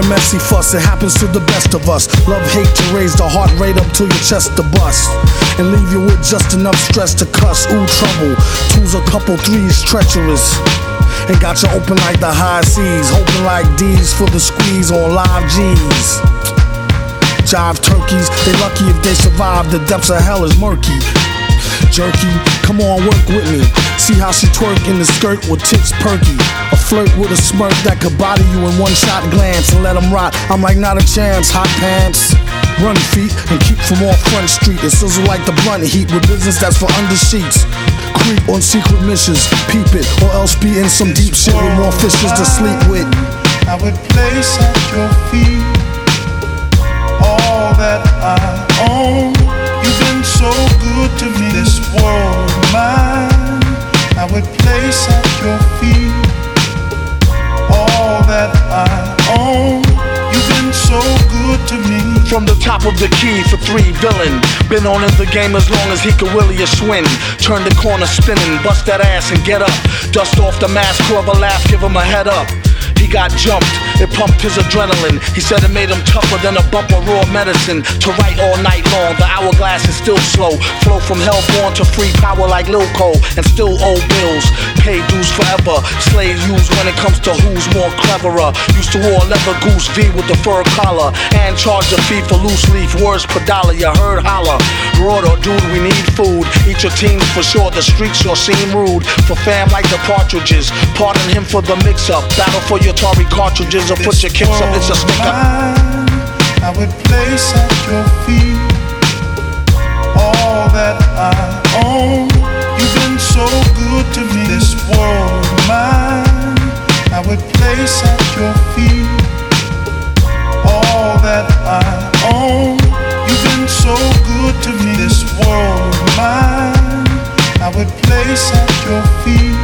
fussy fuss, it happens to the best of us. Love hate to raise the heart rate up to your chest to bust. And leave you with just enough stress to cuss. Ooh, trouble. Two's a couple, three's treacherous. And got you open like the high seas. Hoping like D's for the squeeze on live G's. Jive turkeys, they lucky if they survive. The depths of hell is murky. Jerky, come on, work with me. See how she twerk in the skirt with tits perky. A flirt with a smirk that could body you in one shot glance and let them rot. I'm like, not a chance, hot pants. Run feet and keep from off front street. It sizzle like the blunt heat with business that's for under sheets. Creep on secret missions, peep it, or else be in some deep shit with more fishes to sleep with. I would place at your feet all that I From the top of the key for three villain. Been on in the game as long as he could willie a swing. Turn the corner spinning, bust that ass and get up. Dust off the mask, whoever laugh, give him a head up. He got jumped, it pumped his adrenaline. He said it made him tougher than a bump of raw medicine. To write all night long, the hourglass is still slow. Flow from hellborn to free power like Lil Cole, and still owe bills. Pay dues forever. Slaves use when it comes to who's more cleverer. Used to wear leather goose V with the fur collar, and charge a fee for loose leaf words per dollar. You heard holler. Broader, dude, we need food. Eat your teams for sure. The streets sure seem rude. For fam like the partridges. Pardon him for the mix up. Battle for your Atari cartridges or put your kicks up. It's a stick up. I would place at your feet place at your feet.